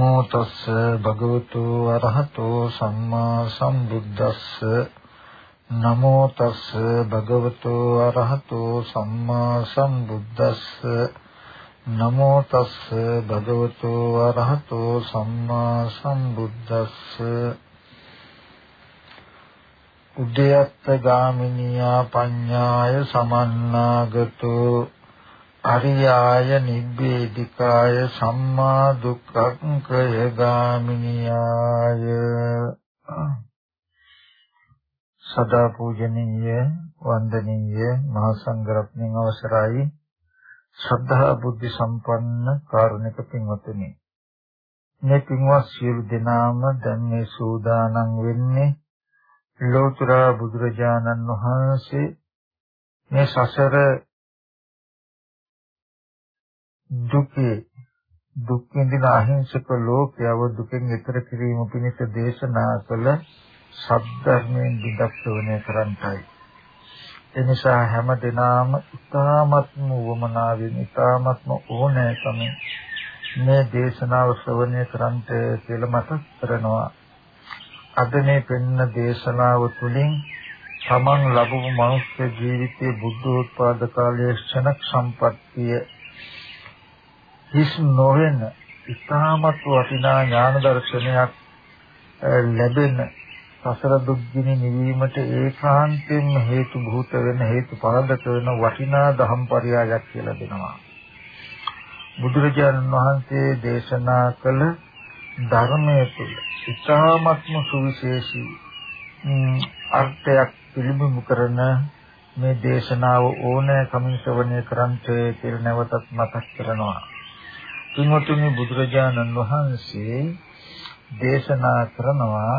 නමෝ තස්ස භගවතු අරහතෝ සම්මා සම්බුද්දස්ස. නමෝ තස්ස භගවතු අරහතෝ සම්මා සම්බුද්දස්ස. නමෝ තස්ස භගවතු අරහතෝ සම්මා සම්බුද්දස්ස. උද්‍යත්ත ගාමිනියා පඤ්ඤාය සමන්නාගතෝ. අරියාය නිබ්බේධිකාය සම්මා දුක්ඛංකය ගාමිනියාය. සදා පූජනීය වන්දනීය මහා සංඝරත්නයන් අවසරයි. ශ්‍රද්ධා බුද්ධ සම්පන්න කාරුණික පින්වත්නි. මේ පින්වත් සියලු දෙනාම දැන් මේ සූදානම් වෙන්නේ ලෝතර බුදුරජාණන් වහන්සේ මේ සසර දුකේ දුක් විඳින අහිංසක ලෝකයව දුකෙන් ඈතර කිරීම පිණිස දේශනා කළ සද්ධර්මයෙන් විදක්ෂවණය කරන්ටයි. එනිසා හැම දිනාම ඊ타ත්ම වමනාවෙන් ඊ타ත්ම ඕනෑකමින් මේ දේශනාව ශ්‍රවණය කරන්ට කියලා මතක් කරනවා. අද මේ පෙන්න දේශනාව තුළින් තමන් ලැබුණු මනුෂ්‍ය ජීවිතයේ බුද්ධෝත්පාද කාලයේ ක්ෂණ සම්පත්තිය හිස් නොවන ඉතාමත් වටිනා ඥාන දර්ශනයක් ලැබෙන සසර දුක්ගිනි නිවීමට ඒකාන්තයෙන්ම හේතු භූත වෙන හේතු පාදක වෙන වටිනා ධම් පරයයක් කියලා දෙනවා. බුදුරජාණන් වහන්සේ දේශනා කළ ධර්මයේ තුල ඉතාමත්ම සුවිශේෂී අර්ථයක් පිළිබිඹු කරන මේ දේශනාව ඕනෑ කමින් ශ්‍රවණය කරන්ට කියලා නැවතත් මතක් කරනවා. පින්වතුනි බුදුරජාණන් වහන්සේ දේශනා කරනවා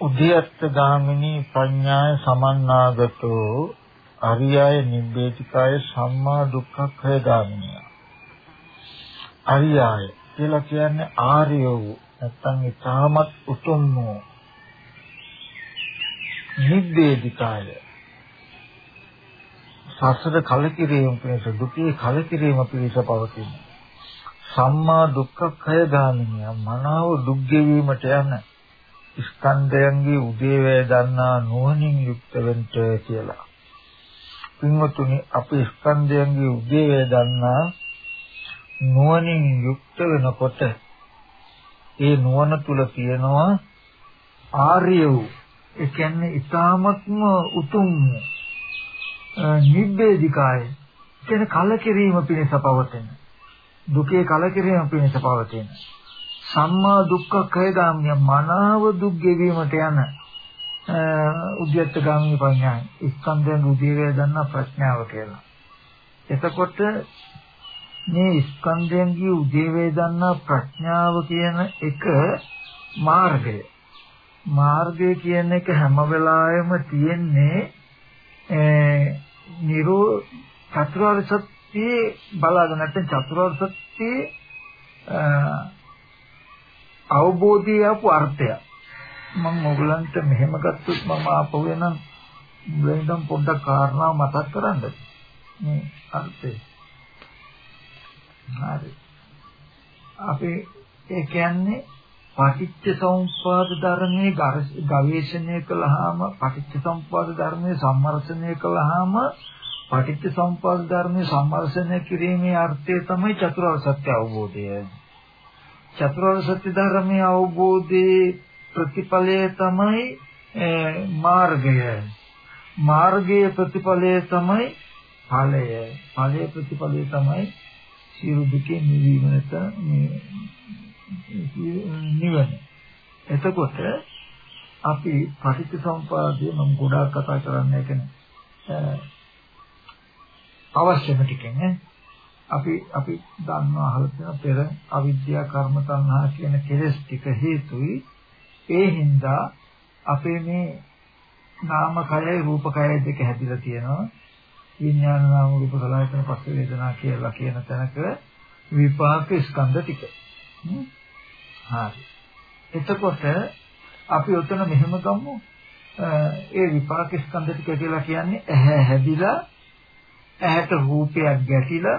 උද්‍යත්ත ගාමිනී පඤ්ඤාය සමන්නාගතෝ අරියය නිබ්බේතිකාය සම්මා දුක්ඛය ගාමිනිය. අරියය කියලා කියන්නේ ආර්ය වූ නැත්නම් ඊටමත් උතුම් වූ නිබ්බේතිකාය. සසර කලකිරීම පිණිස දුකේ කලකිරීම පිණිස පවතින සම්මා දුක්ඛය ගාමිනිය මනාව දුක් ගෙවීමට යන ස්කන්ධයන්ගේ උදේවැය දන්නා නුවණින් යුක්ත වෙන්න කියලා. පින්වතුනි අපි ස්කන්ධයන්ගේ උදේවැය දන්නා නුවණින් යුක්ත වෙනකොට ඒ නුවණ තුල තියෙනවා ආර්ය වූ ඒ කියන්නේ ඊ타මත්ම උතුම් නිබ්බේධිකාය කියන කලකිරීම පිණිස පවතින දුකේ කලකිරීම පිණිස පවතින සම්මා දුක්ඛ ඛේදාම්‍ය මනාව දුක් ගෙවීමට යන උද්‍යත්ත ගාමී පඤ්ඤාය ස්කන්ධයන් උදේවේ දන්නා ප්‍රඥාව කියලා. එතකොට මේ ස්කන්ධයන්ගේ උදේවේ දන්නා ප්‍රඥාව කියන එක මාර්ගය. මාර්ගය කියන එක හැම වෙලාවෙම තියෙන්නේ නිරෝ චතුරාර්ය සත්‍යයේ බලාගෙන නැත්නම් චතුරාර්ය සත්‍යයේ අවබෝධය ආපු අර්ථය. මම ඔයගලන්ට මෙහෙම ගත්තොත් මම ආපහු එනම් මුලින්දම පොඩ්ඩක් කාරණාව මතක් කරන්නද මේ අර්ථය. හරි. අපි ඒ කියන්නේ පටිච්ච සමුප්පාද ධර්මයේ ගවේෂණය කළාම පටිච්ච සමුප්පාද ධර්මයේ සම්මර්ෂණය කළාම පටිච්ච සමුප්පාද ධර්මයේ සම්මර්ෂණය කිරීමේ අර්ථය තමයි චතුරාර්ය සත්‍ය අවබෝධය. චතුරාර්ය සත්‍ය ධර්මයේ අවබෝධයේ ප්‍රතිඵලය තමයි මාර්ගය. මාර්ගයේ ප්‍රතිඵලය තමයි ඵලය. ඵලයේ ප්‍රතිඵලය තමයි සියලු දුකේ නිවීම නැත නිවන. එතකොට අපි පටිච්චසමුපාදය මම ගොඩාක් කතා කරන්නේ කියන්නේ අවශ්‍යම ටිකෙන් අපි අපි දන්නවා අහලා තියෙන පෙර අවිද්‍යා කර්ම තණ්හා කියන කෙලෙස් ටික හේතුයි. ඒ හින්දා අපේ මේ නාම කයයි රූප කයයි දෙක හැදිලා තියෙනවා. විඥාන නාම රූප සලආයතන පස්ස වේදනා කියලා කියන තැනක විපාක ස්කන්ධ ටික. හරි. එතකොට අපි උතන මෙහෙම ගමු. ඒ විපාක ස්කන්ධ ටික කියලා කියන්නේ ඇහැ හැදිලා ඇහැට රූපයක් ගැටිලා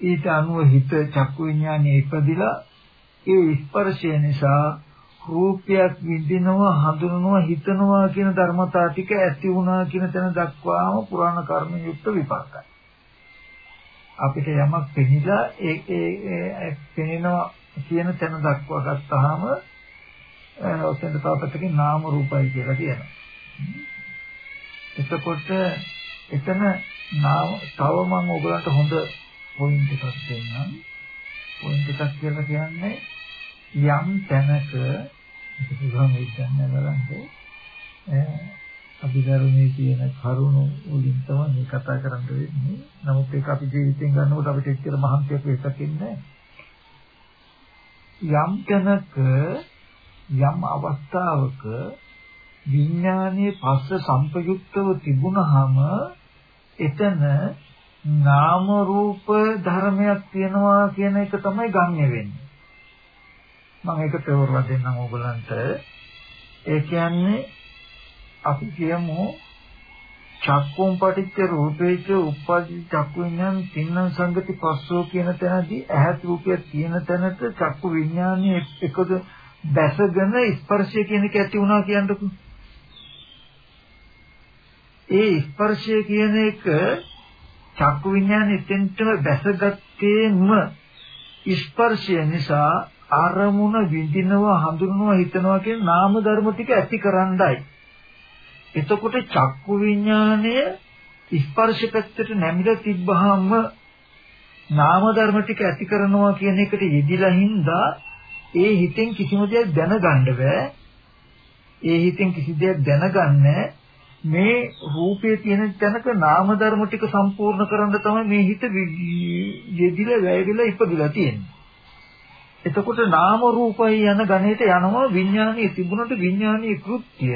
ඊට අනුව හිත චක්කු විඥානයේ ඉපදිලා ඒ ස්පර්ශය නිසා රූපයක් විඳිනවා හඳුනනවා හිතනවා කියන ධර්මතා ටික ඇති වුණා කියන තැන දක්වාම පුරාණ කර්ම යුක්ත විපාකයි. අපිට යමක් පෙනිලා ඒ ඒ පෙනෙනවා කියන තැන දක්වා ගත්තාම ඔතෙන් තාපතකින් නාම රූපයි කියලා කියනවා. එතකොට එතන නාම තව මම ඔයගලන්ට හොඳ පොයින්ට් එකක් දෙන්නම්. පොයින්ට් එකක් කියලා කියන්නේ යම් තැනක ඉතින් විද්‍යාඥය බලන්නේ අභිධර්මයේ තියෙන කරුණු වලින් තමයි මේ කතා කරන්න වෙන්නේ. නමුත් ඒක අපි ජීවිතෙන් ගන්නකොට අපිට එච්චර මහන්සියක් වෙසක් ඉන්නේ යම් තැනක යම් අවස්ථාවක විඥානයේ පස්ස සංපයුක්තව තිබුණාම එතන නාම රූප ධර්මයක් තියෙනවා කියන එක තමයි ගම්‍ය වෙන්නේ. මම ඒක තේරුම් දෙන්නම් ඕගලන්ට. ඒ කියන්නේ අපි කියමු චක්කුම් පටිච්ච රූපේච උප්පජි චක්කු විඥාන තින්න සංගති පස්සෝ කියන තැනදී ඇහත් රූපය තියෙන තැනට චක්කු විඥානයේ එකද දැසගෙන ස්පර්ශය කියන එක ඇති වුණා කියන්නකෝ. ඒ ස්පර්ශය කියන එක චක්කු විඥානේ එතෙන්ටම බැසගත්තේම ස්පර්ශය නිසා අරමුණ විඳිනවා හඳුනනවා හිතනවා කියන නාම ධර්ම ටික ඇති කරන්නයි. එතකොට චක්කු විඥානය ස්පර්ශ පැත්තට නැමිලා තිබ්බහම නාම ධර්ම ටික ඇති කරනවා කියන එකට යෙදිලා හින්දා ඒ හිතෙන් කිසිම දෙයක් දැනගන්න බෑ. ඒ හිතෙන් කිසි දෙයක් දැනගන්නේ මේ රූපයේ තියෙන තැනක නාම ධර්ම ටික සම්පූර්ණ කරන්න තමයි මේ හිත යෙදිලා වැයවිලා ඉපදිලා තියෙන්නේ. එතකොට නාම රූපයි යන ගණේට යනවා විඥානීය තිබුණට විඥානීය කෘත්‍ය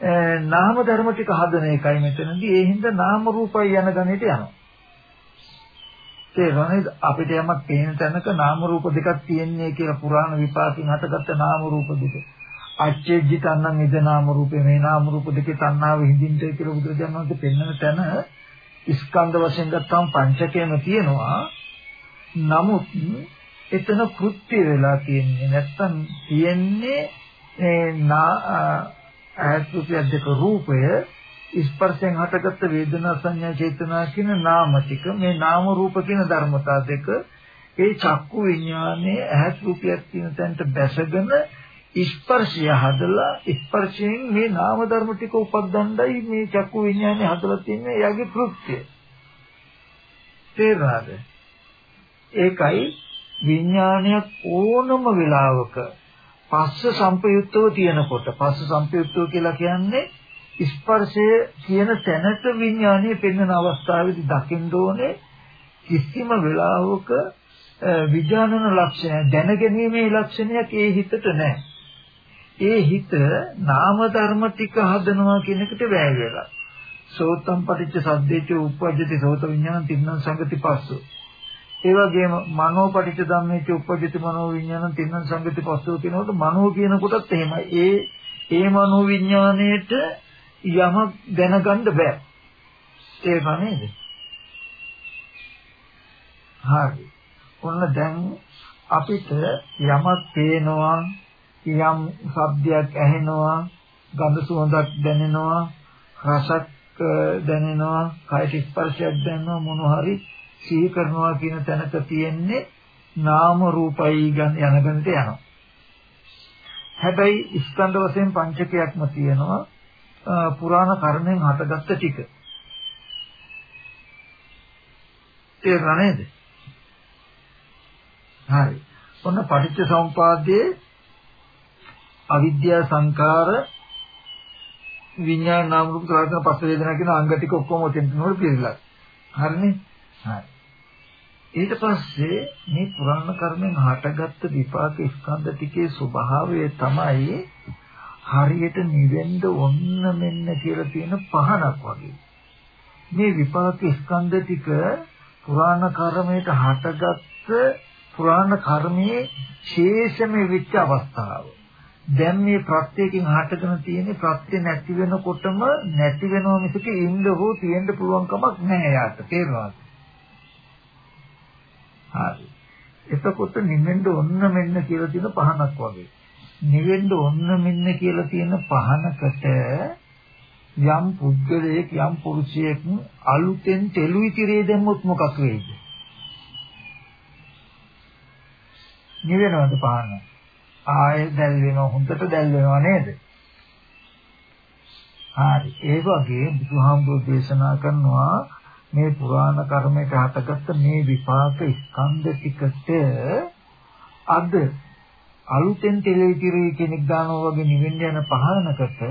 නාම ධර්ම ටික හදන එකයි මෙතනදී ඒ හින්දා නාම රූපයි යන ගණේට යනවා. තේරෙනවද අපිට යමක් පේන තැනක නාම රූප දෙකක් තියෙන්නේ කියලා පුරාණ විපාකෙන් හටගත්ත නාම රූප දෙක. අච්චේජ්ජි තණ්හං ඉද නාම රූපේ මේ නාම රූප දෙකේ තණ්හාව හිඳින්න කියලා බුදුරජාණන් වහන්සේ පෙන්වන තැන ස්කන්ධ වශයෙන් ගත්තාම පංචකයම තියෙනවා. නමුත් එතන කෘත්‍ය වෙලා තියෙන්නේ නැත්තම් තියෙන්නේ නා ආයතුපිය දෙක රූපය ස්පර්ශයෙන් හටගත්ත වේදනා සංඥා චේතනා කියන නාම ටික මේ නාම රූප කියන ධර්මතා දෙක ඒ චක්කු විඥානයේ ඇහත් රූපයක් තියෙන තැනට බැසගෙන ස්පර්ශය හදලා ස්පර්ශයෙන් මේ නාම ධර්ම ටික උපදින්නයි මේ චක්කු විඥානේ හදලා තින්නේ එයාගේ කෘත්‍යය තේරෙනවද? ඒකයි විඥානයක් ඕනම වෙලාවක පස්ස සංපයුක්තව තියෙනකොට පස්ස සංපයුක්තව කියලා කියන්නේ ස්පර්ශය කියන තැනට විඥානය පෙන්වන අවස්ථාවේදී දකින්න ඕනේ කිසිම වෙලාවක විඥානන ලක්ෂණය දැනගැනීමේ ලක්ෂණයක් ඒ හිතට නැහැ. ඒ හිත නාම ධර්ම ටික හදනවා කියන එකට වැය වෙලා. සෝතම් පටිච්ච සද්දේච උප්පජ්ජති සෝත විඥාන තින්න සංගති පස්සෝ. ඒ වගේම මනෝ පටිච්ච ධම්මේච උප්පජ්ජති මනෝ විඥාන තින්න සංගති පස්සෝ කියනකොට මනෝ කියන කොටත් එහෙමයි. ඒ ඒ මනෝ විඥාණයට යමක් දැනගන්න බෑ. ඒක නේද? හරි. ඔන්න දැන් අපිට යමක් පේනවා, යම් ශබ්දයක් ඇහෙනවා, ගඳ සුවඳක් දැනෙනවා, රසක් දැනෙනවා, කයට ස්පර්ශයක් දැනෙනවා මොන හරි සිහි කරනවා කියන තැනක තියෙන්නේ නාම රූපයි යන ගණිත යනවා. හැබැයි ස්කන්ධ වශයෙන් පංචකයක්ම තියෙනවා. පුරාණ කර්මෙන් හටගත්ත ටික. තේරුණා නේද? හරි. ඔන්න පටිච්ච සමුපාදයේ අවිද්‍යා සංකාර විඥාන නාම රූප සලකන පස්ස වේදනා කියන අංග ටික ඔක්කොම ඔතෙන් නෝර පිළිලා. හරිනේ? හරි. ඊට පස්සේ මේ පුරාණ කර්මෙන් හටගත්ත විපාක ස්කන්ධ ටිකේ ස්වභාවය තමයි හරියට නිවෙන්න ඔන්න මෙන්න කියලා තියෙන පහනක් වගේ. මේ විපාක ස්කන්ධ ටික පුරාණ කර්මයට හටගත්ත පුරාණ කර්මයේ ශේෂම විච්ච අවස්ථාව. දැන් මේ ප්‍රත්‍යයෙන් හටගෙන තියෙන ප්‍රත්‍ය නැති වෙනකොටම නැති වෙනව මිසක ඉන්න හෝ තියෙන්න පුළුවන් කමක් නැහැ යාට තේරෙනවද? හරි. එතකොට නිවෙන්න ඔන්න මෙන්න කියලා තියෙන පහනක් වගේ. නිවෙන්න ඔන්න මෙන්න කියලා තියෙන පහනකට යම් පුද්ගලයෙක් යම් පුරුෂයෙක් අලුතෙන් තෙලුයි tire දැම්මොත් මොකක් වෙයිද? නිවෙනවද පහන? ආයෙ දැල් වෙනවා හොඳට දැල් වෙනවා නේද? හරි. ඒ වගේ බුදුහාමුදුරු දේශනා කරනවා මේ පුරාණ කර්මයක හටගත්ත මේ විපාක ස්කන්ධ ටිකට අද අලුතෙන් තෙලවිතිරි කෙනෙක් දානවා වගේ නිවෙන්න යන පහනකට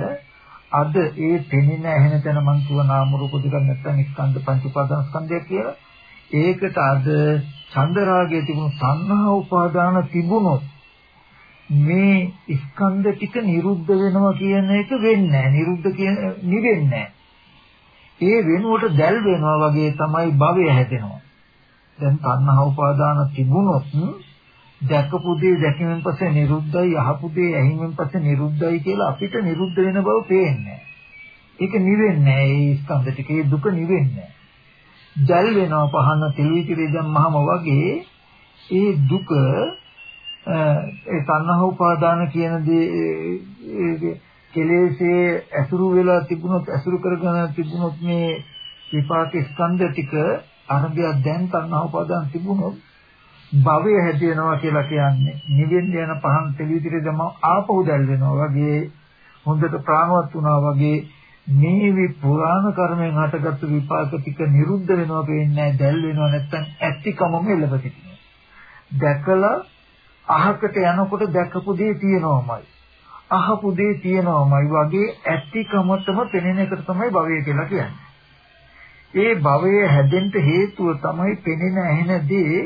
අද ඒ පෙනෙන ඇහෙන තැන මං කියව නාම රූප දෙකක් නැත්නම් ස්කන්ධ පංච උපාදාන ස්කන්ධය කියලා ඒකට අද චන්දරාගයේ තිබුණු සංහා උපාදාන තිබුණොත් මේ ස්කන්ධ ටික නිරුද්ධ වෙනවා කියන එක වෙන්නේ නැහැ. නිරුද්ධ කියන නිවෙන්නේ ඒ වෙනුවට දැල් වෙනවා වගේ තමයි භවය හැදෙනවා. දැන් තණ්හා උපාදාන තිබුණොත් දැකපු දේ දැකීමෙන් පස්සේ නිරුද්ධයි යහපු දේ ඇහිමෙන් පස්සේ නිරුද්ධයි කියලා අපිට නිරුද්ධ වෙන බව පේන්නේ ඒක නිවෙන්නේ ඒ ස්කන්ධ ටිකේ දුක නිවෙන්නේ දැල් වෙනවා පහන තෙලිවිතිරේ දැම්මහම වගේ ඒ දුක ඒ තණ්හා උපාදාන කියන දේ කෙලෙසේ ඇසුරු වෙලා තිබුණොත් ඇසුරු කරගෙන තිබුණොත් මේ විපාක ස්කන්ධ ටික අරබිය දැන් තණ්හා උපාදාන තිබුණොත් භවය හැදෙනවා කියලා කියන්නේ නිවෙන්න යන පහන් තෙලිවිතිරේ දම ආපහු දැල් වෙනවා වගේ හොඳට ප්‍රාණවත් වුණා වගේ මේ වි පුරාණ කර්මෙන් හටගත්තු විපාක ටික නිරුද්ධ වෙනවා පේන්නේ දැල් වෙනවා නැත්නම් ඇත්තිකමම එළඹ සිටිනවා දැකලා අහකට යනකොට දැකපු දේ තියෙනවමයි. අහපු දේ තියෙනවමයි වගේ ඇත්තිකමතම පෙනෙන එකට තමයි භවය කියලා කියන්නේ. ඒ භවය හැදෙන්න හේතුව තමයි පෙනෙන ඇහෙන දේ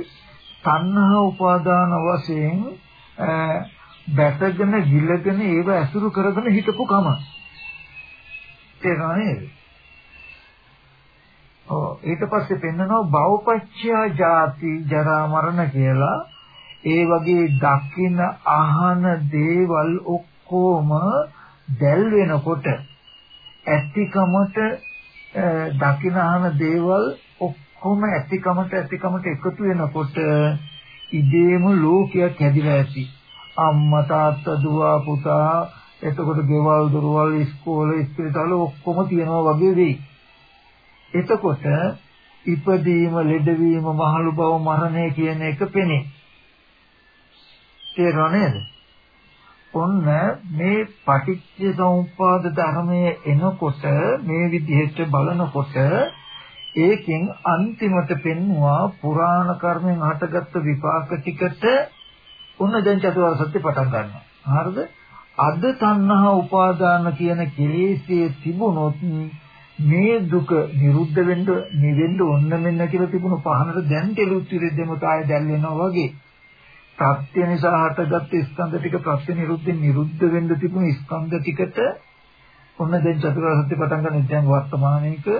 තණ්හා උපාදාන වශයෙන් බැසගෙන ගිලගෙන ඒව ඇසුරු කරගෙන හිටපු කම. තේරෙනව නේද? ඔව් ඊට පස්සේ පෙන්නනවා භවපච්චය ජාති ජරා මරණ කියලා ඒ වගේ දකින අහන දේවල් ඔක්කොම දැල් වෙනකොට ඇතිකමට දකින අහන දේවල් ඔක්කොම ඇතිකමට ඇතිකමට එකතු වෙනකොට ඉදේම ලෝකයක් හැදිලා ඇති. අම්මා තාත්තා දුව පුතා එතකොට ගෙවල් දොරවල් ඉස්කෝල ඉස්පිරිතාල ඔක්කොම තියනවා වගේ වෙයි. එතකොට ඉපදීම ලෙඩවීම මහලු බව මරණය කියන එක පෙනේ. තේරෙනව නේද? ඔන්න මේ පටිච්ච සමුප්පාද ධර්මයේ එනකොට මේ විදිහට බලනකොට ඒකෙන් අන්තිමට පෙන්වුවා පුරාණ කර්මෙන් හටගත්තු විපාක ටිකට ඔන්න දැන් චතුරාර්ය සත්‍ය පටන් ගන්නවා. හරිද? අද තණ්හා උපාදාන කියන කෙලෙස්යේ තිබුණොත් මේ දුක නිරුද්ධ වෙන්න නිවෙන්න ඕන්න මෙන්න කියලා තිබුණු පහනට දැන් කෙලුත් ඉරෙද්දම තාය දැල් වෙනවා වගේ ප්‍රත්‍ය නිසා හටගත් ස්කන්ධ ටික ප්‍රත්‍ය නිරුද්ධ නිරුද්ධ වෙන්න තිබුණු ස්කන්ධ ටිකට ඔන්න දැන් චතුරාර්ය සත්‍ය පටන් ගන්න දැන් වර්තමානයේක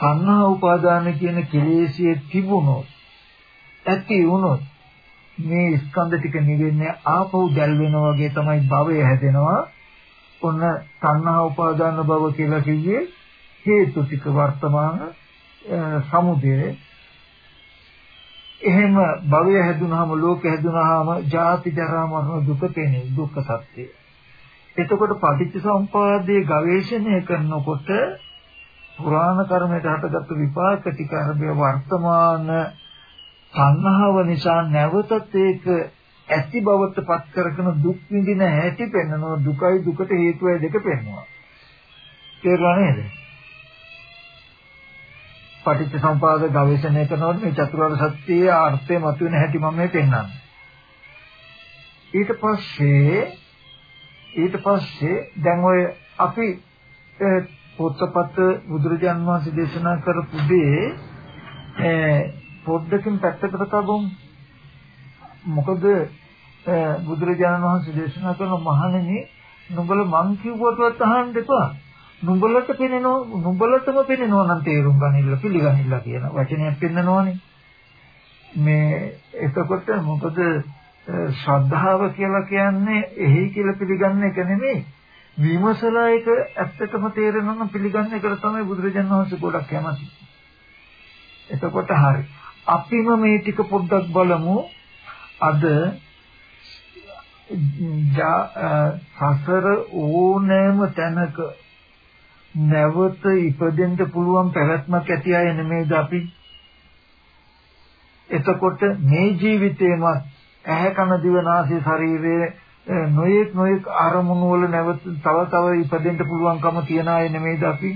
තණ්හා උපාදාන කියන කෙලෙසියේ තිබුණොත් ඇති වුණොත් මේ ස්කන්ධ ටික නිවෙන්නේ ආපහු දැල් වෙනවා වගේ තමයි භවය හැදෙනවා. ඔන්න තණ්හා උපාදාන භව කියලා කිව්වේ හේතු ටික වර්තමාන සමුදේ එහෙම භවය හැදුනහම ලෝක හැදුනහම ජාති ජරා මරණ දුක තේනේ දුක්ඛ සත්‍යය. එතකොට පටිච්චසමුපාදයේ ගවේෂණය කරනකොට පුරාණ කර්මයට හටගත්තු විපාක ටික අරබේ වර්තමාන සංහව නිසා නැවතත් ඒක ඇති බවට පත් කරගෙන දුක් විඳින හැටි පෙන්වනවා දුකයි දුකට හේතුවයි දෙක පෙන්වනවා. තේරුණා නේද? පටිච්ච සමුපාද ගවේෂණය කරනකොට මේ චතුරාර්ය සත්‍යයේ අර්ථය මතුවෙන හැටි මම මේ පෙන්වන්නේ. ඊට පස්සේ ඊට පස්සේ දැන් ඔය අපි පොත්පත් බුදුරජාන් වහන්සේ දේශනා කරපු දේ පොඩ්ඩකින් පැත්තකට තබමු. මොකද බුදුරජාණන් වහන්සේ දේශනා කරන මහණෙනි නුඹල මං කිව්වටවත් අහන්න එපා. නුඹලට පෙනෙනව නුඹලටම පෙනෙනව නම් තේරුම් ගනින්න පිළිගනින්න කියන වචනයක් පෙන්නනවනේ මේ එතකොට මොකද ශ්‍රද්ධාව කියලා කියන්නේ එහි කියලා පිළිගන්න එක නෙමෙයි විමසලා ඒක ඇත්තටම තේරෙනවා නම් පිළිගන්න එකට තමයි බුදුරජාණන් වහන්සේ ගොඩක් කැමති. එතකොට හරි. අපිම මේ ටික පොඩ්ඩක් බලමු අද සසර ඕනෑම තැනක නැවත ඉපදෙන්න පුළුවන් පැවැත්මක් ඇති අය නෙමෙයිද අපි? එතකොට මේ ජීවිතේම ඇහැ කන දිව නාසය ශරීරයේ නොයෙක් නොයෙක් අරමුණු වල නැවත තව තව ඉපදෙන්න පුළුවන්කම තියන අය නෙමෙයිද අපි?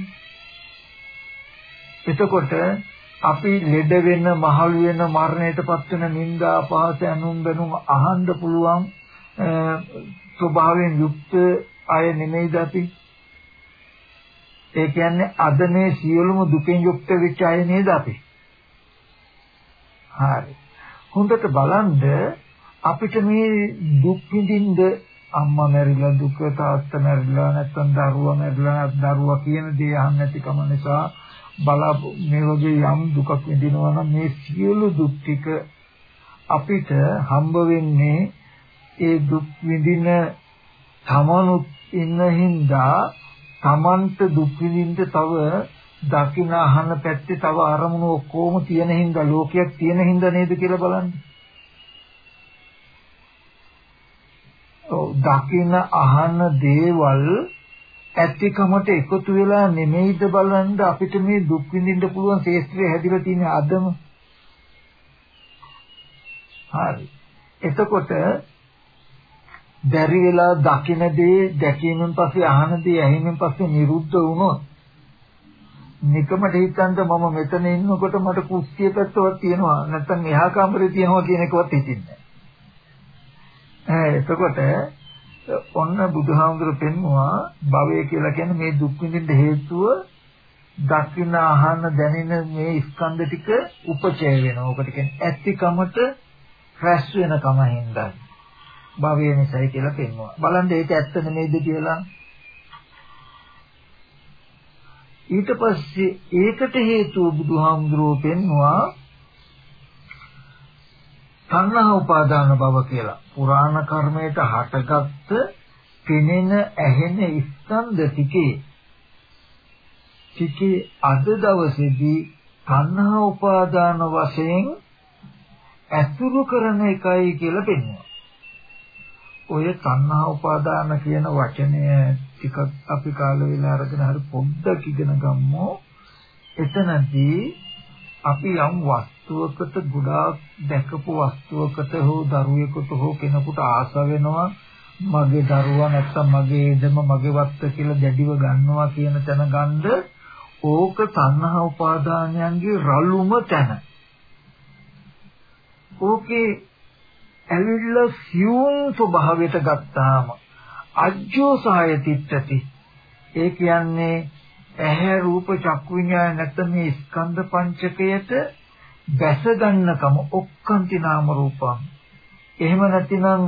එතකොට අපි ලෙඩ වෙන මහලු වෙන මරණයටපත් වෙන නිന്ദා අපහාස අනුම් බැනුම් අහන්න පුළුවන් ස්වභාවයෙන් යුක්ත අය නෙමෙයිද අපි? ඒ කියන්නේ අද මේ සියලුම දුකෙන් යුක්ත වෙච්ච අය නේද අපි හරි. හොඳට බලන්න අපිට මේ දුක් විඳින්න අම්මා මැරිලා දුක තාත්තා මැරිලා නැත්නම් දරුවා මැරිලා දරුවා කියන දේ අහන්න නැතිකම නිසා බලා මේ වගේ යම් දුකක් විඳිනවා නම් මේ සියලු දුක් ටික අපිට හම්බ වෙන්නේ ඒ දුක් විඳින තමනුත් ඉන්න හින්දා තමන්ට දුක් විඳින්න තව දකින අහන පැත්තේ තව අරමුණු ඔක්කොම තියෙන හින්දා ලෝකයක් තියෙන හින්දා නේද කියලා බලන්න. ඔව් දකින අහන දේවල් ඇතිකමට එකතු වෙලා නෙමෙයිද බලන්න අපිට මේ දුක් විඳින්න පුළුවන් ශේත්‍රය හැදිලා තියෙන අදම. හරි. එතකොට බැරි වෙලා දකින දේ දැකීමෙන් පස්සේ අහන දේ ඇහිමෙන් පස්සේ නිරුද්ධ වුණොත් නිකමට හිතන්න මම මෙතන ඉන්නකොට මට කුස්සිය පැත්තවත් තියෙනවා නැත්නම් එහා කාමරේ තියෙනවා කියන එකවත් හිතින්නේ නැහැ. එතකොට ඔන්න බුදුහාමුදුරු පෙන්නවා භවය කියලා කියන්නේ මේ දුක් විඳින්න හේතුව දකින්න අහන්න දැනෙන මේ ස්කන්ධ ටික උපචය වෙනවා. ඔකට කියන්නේ ඇත්තිකමට රැස් වෙන කම හින්දා. භවය නිසායි කියලා පෙන්නවා. බලන්න ඒක ඇත්ත නෙමෙයිද කියලා ඊට පස්සේ ඒකට හේතුව බුදුහාමුදුරුවෝ පෙන්නවා තණ්හා උපාදාන භව කියලා. පුරාණ කර්මයට හටගත්ත පෙනෙන ඇහෙන ස්කන්ධ ටිකේ ටිකේ අද දවසේදී තණ්හා උපාදාන වශයෙන් ඇසුරු කරන එකයි කියලා පෙන්වනවා. ඔය තණ්හා උපාදාන කියන වචනය ටිකක් අපි කාල වේලා අරගෙන හරි පොඩ්ඩක් ඉගෙන ගමු. එතනදී අපි යම් වස්තුවකට ගොඩාක් දැකපු වස්තුවකට හෝ දරුවෙකුට හෝ කෙනෙකුට ආස වෙනවා මගේ දරුවා නැත්තම් මගේ ඉදම මගේ වත්ත කියලා දැඩිව ගන්නවා කියන තැන ගන්න ඕක තණ්හා උපාදානයන්ගේ රළුම තැන. ඕකේ ඇවිල්ලා සියුම් ස්වභාවයට ගත්තාම අජ්ජෝ සහය තිට්ඨති. ඒ කියන්නේ ඇහැ රූප චක්කු විඤ්ඤාණ නැත්නම් මේ ස්කන්ධ පංචකයට බැස ගන්නකම ඔක්කාන්ති නාම රූපං. එහෙම නැතිනම්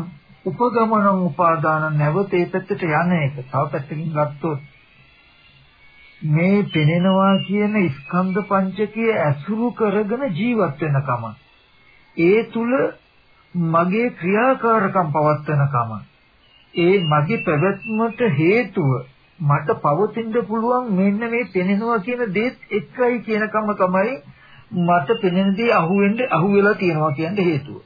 උපගමනං උපාදාන නැවත ඒ පැත්තට යන එක. තව පැත්තකින් ගත්තොත් මේ පෙනෙනවා කියන ස්කන්ධ පංචකයේ ඇසුරු කරගෙන ජීවත් වෙනකම. ඒ තුල මගේ ක්‍රියාකාරකම් පවත්වනකම. ඒ මගේ පැවැත්මට හේතුව මට පවතින්න පුළුවන් මෙන්න මේ පෙනෙනවා කියන දේත් එකයි කියනකම තමයි මට පෙනෙන දේ අහුවෙන්න අහුවෙලා තියෙනවා කියන හේතුව.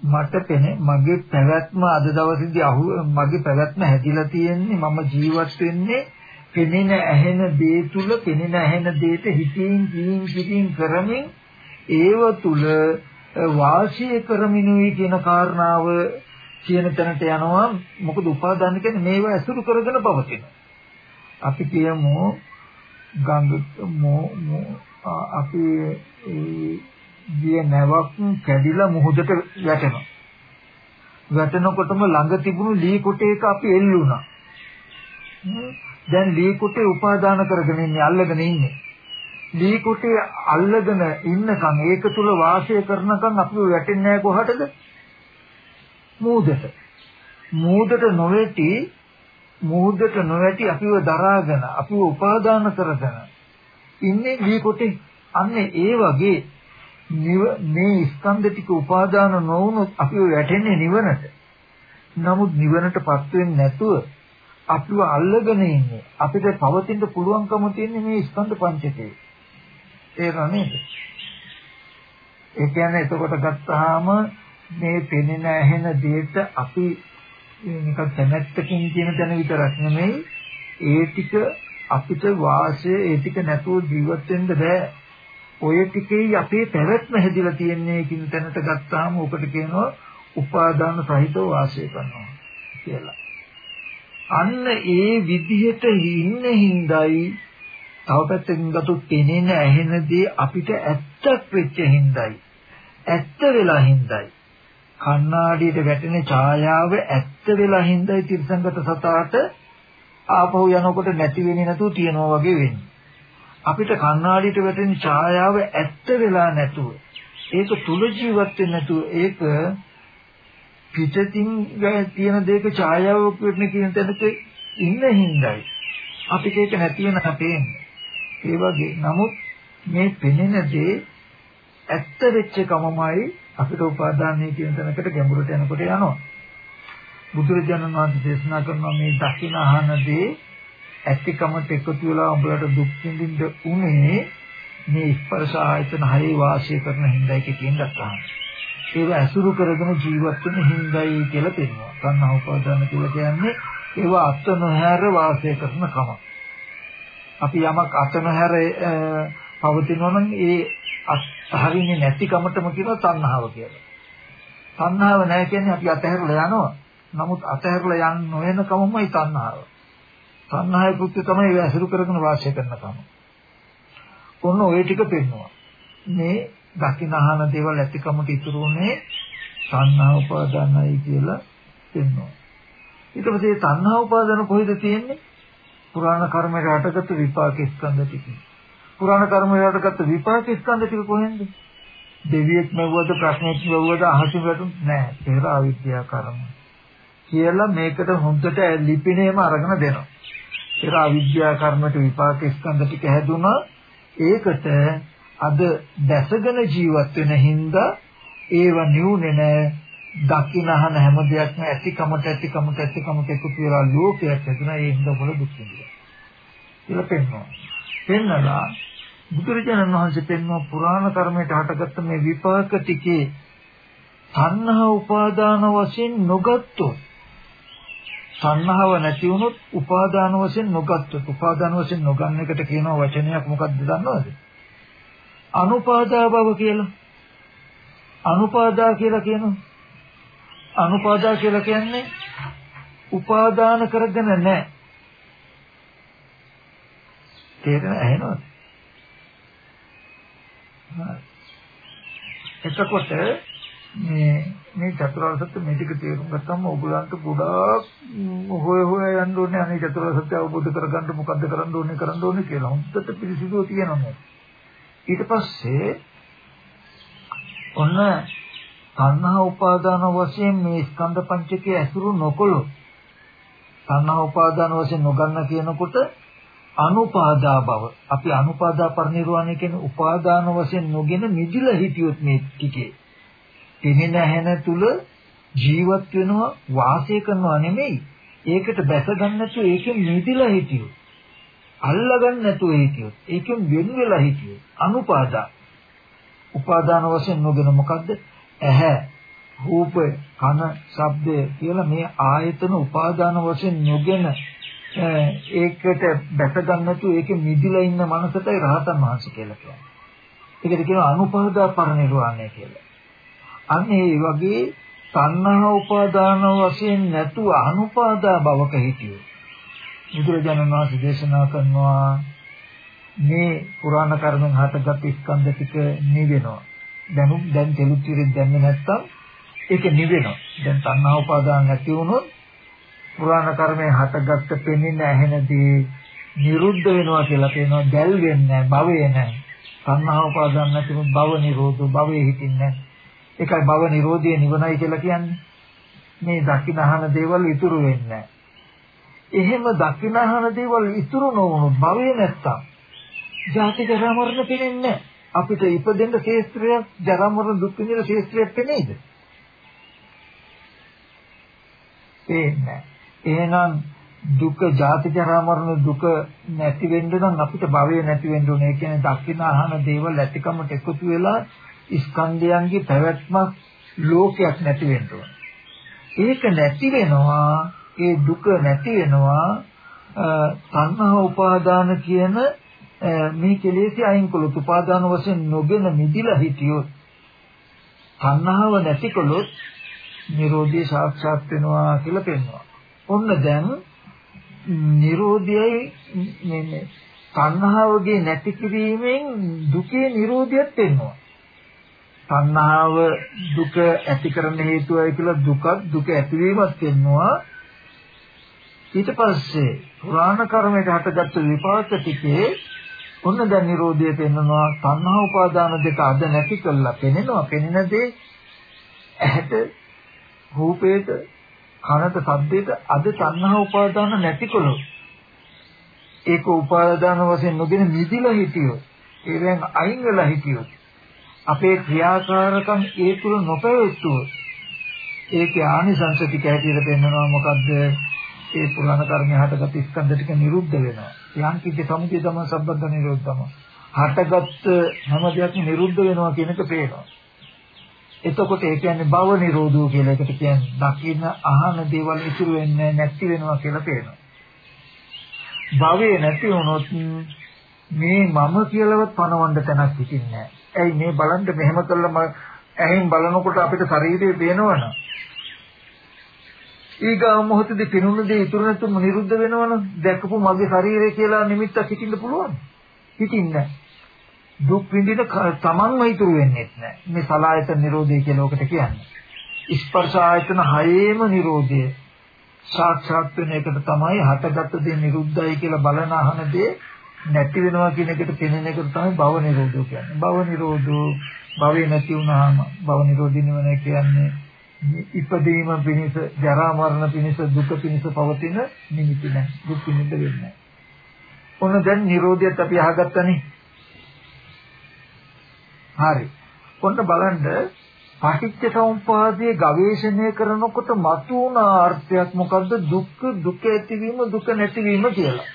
මට පෙනේ මගේ පැවැත්ම අද දවසේදී අහු මගේ පැවැත්ම හැදිලා තියෙන්නේ මම ජීවත් වෙන්නේ පෙනෙන ඇහෙන දේ තුල පෙනෙන ඇහෙන දේට හිතින් කියින් කියින් කරමින් ඒව තුල වාසය කරමිනුයි කියන කාරණාව කියන තැනට යනවා මොකද උපාදාන කියන්නේ මේව ඇසුරු කරගෙන පවතින. අපි කියමු ගඟ අපි ගිය නැවක් කැඩිලා මුහුදට වැටෙනවා. වැටෙනකොටම ළඟ තිබුණු ලී කොටේක අපි එල්ලුණා. දැන් ලී කොටේ උපාදාන කරගෙන ඉන්නේ අල්ලගෙන ඉන්නේ. ලී කොටේ අල්ලගෙන ඉන්නකම් ඒක තුල වාසය කරනකම් අපි වැටෙන්නේ නැහැ කොහටද? මූදට. මූදට නොවැටි මූදට නොවැටි අපිව දරාගෙන අපිව උපාදාන කරගෙන ඉන්නේ දී කොටේ අන්නේ ඒ වගේ මේ ස්කන්ධ ටික උපාදාන නොවුනොත් අපිව වැටෙන්නේ නිවනට. නමුත් නිවනටපත් වෙන්නේ නැතුව අපිව අල්ලගෙන ඉන්නේ. අපිට පවතින්න පුළුවන්කම තියෙන්නේ මේ ස්කන්ධ පංචකේ. තේරෙනව නේද? ඒ කියන්නේ එතකොට ගත්තාම මේ පෙනෙන ඇහෙන දෙයට අපි නිකන් කැමැත්තකින් කියන තැන විතරක් නෙමෙයි ඒ ටික අපිට වාසය ඒ ටික නැතුව ජීවත් වෙන්න බෑ. ඔය ටිකේ අපේ පැවැත්ම හැදිලා තියන්නේ කියන තැනට ගත්තාම ඔකට කියනවා උපාදාන සහිතව වාසය කරනවා කියලා. අන්න ඒ විදිහට ඉන්න හිඳයි තව පැත්තකින් ගත්තොත් පෙනෙන ඇහෙන දේ අපිට ඇත්තක් වෙච්ච හිඳයි. ඇත්ත වෙලා හිඳයි. කණ්ණාඩියට වැටෙන ඡායාව ඇත්ත වෙලා හිඳයි තිරසංගත සතාට ආපහු යනකොට නැති වෙන්නේ නැතුව තියනවා වගේ වෙන්නේ. අපිට කණ්ණාඩියට වැටෙන ඡායාව ඇත්ත වෙලා නැතුව ඒක තුල ජීවත් වෙන්නේ නැතුව ඒක පිටතින් තියෙන දෙයක ඡායාවක් වෙන්න කියන තැනක ඉන්න හිඳයි අපිට ඒක නැති වෙන අපේන්නේ. ඒ වගේ නමුත් මේ පෙනෙන දේ ඇත්ත වෙච්ච කමමයි අපිට උපාදානය කියන තැනකට ගැඹුරට යනකොට යනවා. බුදුරජාණන් වහන්සේ දේශනා කරනවා මේ දකින අහනදී ඇතිකමට එකතු වෙලා උඹලට දුක් විඳින්න උනේ මේ ස්පර්ශ ආයතන හයේ වාසය කරන හිඳයි කියන දක්වනවා. ඒව ඇසුරු කරගෙන ජීවත් වෙන හිඳයි කියලා පෙන්වනවා. සංහා උපාදාන කියලා කියන්නේ ඒව අත් නොහැර වාසය කරන කම. අපි යමක් අත් නොහැර පවතිනවා නම් ඒ අත්හරින්නේ නැති කමටම කියනවා තණ්හාව කියලා. තණ්හාව නැහැ කියන්නේ අපි අතහැරලා යනවා. නමුත් අතහැරලා යන්න නොවන කමමයි තණ්හාව. තණ්හාවේ කෘත්‍ය තමයි ඒ ඇසුරු කරගෙන වාසය කරන කම. ඔන්න ওই ටික පෙන්නවා. මේ දකින්න අහන දේවල් ඇතිකමට ඉතුරු උනේ තණ්හා උපාදානයි කියලා පෙන්නවා. ඊට පස්සේ තණ්හා උපාදාන කොහෙද තියෙන්නේ? පුරාණ කර්මයට හටගත්තු විපාක ස්කන්ධ ටික. පුරාණ කර්මයට හටගත්තු විපාක ස්කන්ධ ටික කොහෙන්ද? දෙවියෙක් මෙව්වද ප්‍රශ්නෙක් මෙව්වද අහසින් වැටුන් නෑ. පෙර අවිද්‍යා කර්ම. කියලා මේකට හොඳට ලිපිනේම අරගෙන දෙනවා. ඒක අවිද්‍යා කර්මයට විපාක ස්කන්ධ ටික හැදුනා. ඒකට අද දැසගෙන ජීවත් වෙන හින්දා ඒව නිවුනේ නෑ. දකින්නහන හැම දෙයක්ම ඇතිකමට ඇතිකමට ඇතිකමට එකතු වෙලා ලෝකයක් හැදුනා. ඒ හින්දා මොළ දුක් විඳිනවා. කියලා පෙන්වනවා. පෙන්නලා බුදුරජාණන් වහන්සේ පෙන්වන පුරාණ කර්මයට හටගත්ත මේ විපාක ටිකේ තණ්හා උපාදාන වශයෙන් නොගත්තොත් තණ්හාව නැති වුණොත් උපාදාන වශයෙන් නොගත්තොත් උපාදාන වශයෙන් නොගන්න එකට කියන වචනයක් මොකක්ද දන්නවද? අනුපාදා භව කියලා. අනුපාදා කියලා කියනවා. අනුපාදා කියලා කියන්නේ උපාදාන කරගෙන නැහැ. තේරෙන ඇහෙනවද? එතකොට මේ මේ චතුරාර්ය සත්‍ය මේ ටික තේරුම් ගත්තම ඔයගලන්ට ගොඩාක් හොය හොය යන්න ඕනේ අනේ චතුරාර්ය සත්‍ය අවබෝධ කරගන්න මොකද්ද කරන්න ඕනේ කරන්න ඕනේ කියලා හොඳට පිළිසිදුව තියෙනවා ඊට පස්සේ ඔන්න තණ්හා උපාදාන වශයෙන් මේ ස්කන්ධ පංචකයේ ඇසුරු නොකොළොත් තණ්හා උපාදාන වශයෙන් නොගන්න කියනකොට අනුපාදා බව අපි අනුපාදා පරිනිර්වාණය කියන උපාදාන වශයෙන් නොගෙන මිදිලා හිටියොත් මේ ටිකේ පෙනෙන හැන තුල ජීවත් වෙනවා වාසය කරනවා නෙමෙයි. ඒකට බැස ගන්න නැතුව ඒකෙන් නිදිලා හිටියොත්. අල්ලා ගන්න නැතුව හිටියොත්. ඒකෙන් වෙන් වෙලා හිටියොත්. අනුපාදා. උපාදාන වශයෙන් නොගෙන මොකද්ද? ඇහැ, රූප, කන, ශබ්ද කියලා මේ ආයතන උපාදාන වශයෙන් නොගෙන ඒකට බැස ගන්න නැතුව ඒකෙන් නිදිලා ඉන්න මනසටයි රහතන් වහන්සේ කියලා කියන්නේ. ඒකට කියනවා අනුපාදා පරිනිර්වාණය කියලා. අන්න ඒ වගේ තණ්හා උපාදාන වශයෙන් නැතුව අනුපාදා භවක හිටියෝ. බුදුරජාණන් වහන්සේ දේශනා කරනවා මේ පුරාණ කර්මෙන් හටගත් ස්කන්ධ ටික නිවෙනවා. දැනු දැන් දෙලුතිරෙන් දැන්නේ නැත්තම් ඒක නිවෙනවා. දැන් තණ්හා උපාදාන නැති වුණොත් පුරාණ කර්මයෙන් හටගත්ත පෙනෙන ඇහෙනදී නිරුද්ධ වෙනවා කියලා කියනවා. දැල් වෙන්නේ නැහැ, භවය නැහැ. තණ්හා උපාදාන නැතිව භව නිරෝධ භවයේ හිටින්නේ නැහැ. ඒකයි භව නිරෝධය නිවනයි කියලා කියන්නේ. මේ දකිනහන දේවල් ඉතුරු වෙන්නේ එහෙම දකිනහන දේවල් ඉතුරු නොවුණු භවය නැත්තම් ජාති ජරා මරණ පෙනෙන්නේ අපිට ඉපදෙන්න ශේස්ත්‍රයක් ජරා මරණ දුක් විඳින ශේස්ත්‍රයක් පෙනේද? පේන්නේ එහෙනම් දුක ජාති ජරා මරණ දුක නැති වෙන්න නම් අපිට භවය නැති වෙන්න ඕනේ. ඒ කියන්නේ දකින්න අහන දේවල් ඇතිකමට එකතු වෙලා ස්කන්ධයන්ගේ පැවැත්මක් ලෝකයක් නැති වෙන්න ඕනේ. ඒක නැති වෙනවා ඒ දුක නැති වෙනවා තණ්හා උපාදාන කියන මේ කෙලෙසි අයින් කළොත් උපාදාන වශයෙන් නොගෙන මිදිලා හිටියොත් තණ්හාව නැති කළොත් නිරෝධය සාක්ෂාත් වෙනවා කියලා පෙන්වනවා. ඔන්න දැන් නිරෝධයයි මේ තණ්හාවගේ නැති කිරීමෙන් දුකේ නිරෝධයත් වෙනවා. තණ්හාව දුක ඇති කරන හේතුවයි කියලා දුක දුක ඇතිවීමත් වෙනවා. ඊට පස්සේ පුරාණ කර්මයට හටගත්තු විපාක ටිකේ ඔන්න දැන් නිරෝධය පෙන්වනවා තණ්හා උපාදාන දෙක අද නැති කළා. පෙනෙනවා. පෙනෙන දේ ඇහැට රූපේට කනට සද්දේට අද තණ්හා උපාදාන නැතිකොළොත් ඒක උපාදාන වශයෙන් නොගෙන නිදිලා හිටියොත් ඒවෙන් අයින් වෙලා හිටියොත් අපේ ක්‍රියාකාරකම් ඒ තුල නොපැවතුනොත් ඒකේ ආනිසංස ටික හැටියට පෙන්වනවා මොකද්ද? ඒ පුරාණ කර්මය හටගත් ස්කන්ධ ටික නිරුද්ධ වෙනවා යම් කිසි සමුදය තම සම්බන්ධ නිරෝධම හටගත් හැම දෙයක්ම නිරුද්ධ වෙනවා කියන එක පේනවා එතකොට ඒ කියන්නේ භව නිරෝධෝ කියලා එකට කියන්නේ දකින්න අහන දේවල් ඉතුරු වෙන්නේ නැති වෙනවා කියලා පේනවා. භවයේ නැති වුණොත් මේ මම කියලාවත් පණවන්න තැනක් හිටින්නේ නැහැ. ඇයි මේ බලන්න මෙහෙම කළාම ඇහෙන් බලනකොට අපිට ශරීරය පේනවනම් ඊගා මොහොතේදී පිනුන දේ ඉතුරු නැතුම නිරුද්ධ වෙනවනම් දැකපු මගේ ශරීරය කියලා නිමිත්තක් හිටින්න පුළුවන්. හිටින්නේ නැහැ. දුක් විඳින තමන්ම ඉතුරු වෙන්නේ නැහැ. මේ සලායතන නිරෝධය කියලා ඔකට කියන්නේ. ස්පර්ශ ආයතන හයේම නිරෝධය සාක්ෂාත් වෙන එකට තමයි හටගත් දේ නිරුද්ධයි කියලා බලන අහන දේ නැති වෙනවා කියන එකට පෙනෙන එකට තමයි භව නිරෝධය කියන්නේ. භව නිරෝධෝ භවේ නැති වුනහම භව නිරෝධින වෙන කියන්නේ ඉපදීම පිණිස ජරා මරණ පිණිස දුක පිණිස පවතින නිමිති නැහැ. දුක් නිමිති වෙන්නේ නැහැ. ඔන්න දැන් නිරෝධයත් අපි අහගත්තනේ. හරි. ඔන්න බලන්න පටිච්ච සමුප්පාදයේ ගවේෂණය කරනකොට මතුවන අර්ථයක් මොකද්ද? දුක් දුක ඇතිවීම දුක නැතිවීම කියලා.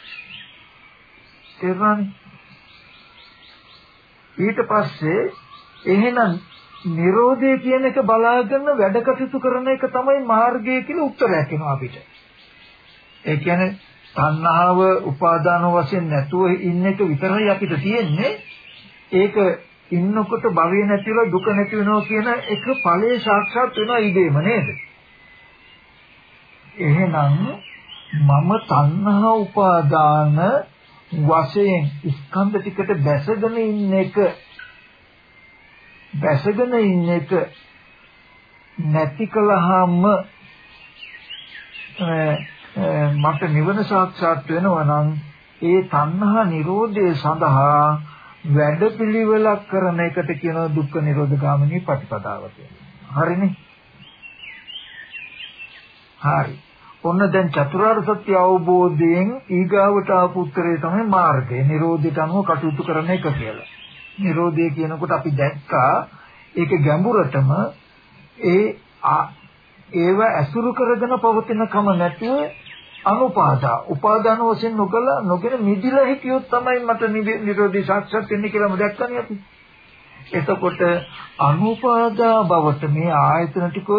තේරුණානේ? ඊට පස්සේ එහෙනම් Nirodhe කියන එක බලාගෙන වැඩ කටයුතු කරන එක තමයි මාර්ගය කියලා උත්තරයක් එනවා අපිට. ඒ කියන්නේ තණ්හාව උපාදාන වශයෙන් නැතුව ඉන්න එක විතරයි අපිට තියෙන්නේ. ඒක ඉන්නකොට භවය නැතිව දුක නැති වෙනවා කියන එක ඵලයේ සාක්ෂාත් වෙනවා ඉදීම නේද? එහෙනම් මම තණ්හා උපාදාන වශයෙන් ස්කන්ධ ටිකට බැසගෙන ඉන්න එක බැසගෙන ඉන්න එක නැති කළාම මට නිවන සාක්ෂාත් වෙනවා නම් ඒ තණ්හා නිරෝධය සඳහා වැඩපිළිවෙලක් කරන එකට කියනවා දුක්ඛ නිරෝධ ගාමිනී ප්‍රතිපදාව කියලා. හරිනේ? හරි. ඔන්න දැන් චතුරාර්ය සත්‍ය අවබෝධයෙන් ඊගාවට ආපු උත්තරේ තමයි මාර්ගය. නිරෝධයට අනුව කටයුතු කරන එක කියලා. නිරෝධය කියනකොට අපි දැක්කා ඒක ගැඹුරටම ඒ ඒව ඇසුරු කරගෙන පවතින කම නැතුව අනුපාදා උපාදාන වශයෙන් නොකල නොගෙන මිදිලා හිටියොත් තමයි මට නිරෝධී සාක්ෂාත් වෙන්නේ කියලාම දැක්කනේ අපි. එතකොට අනුපාදා බවට මේ ආයතන ටික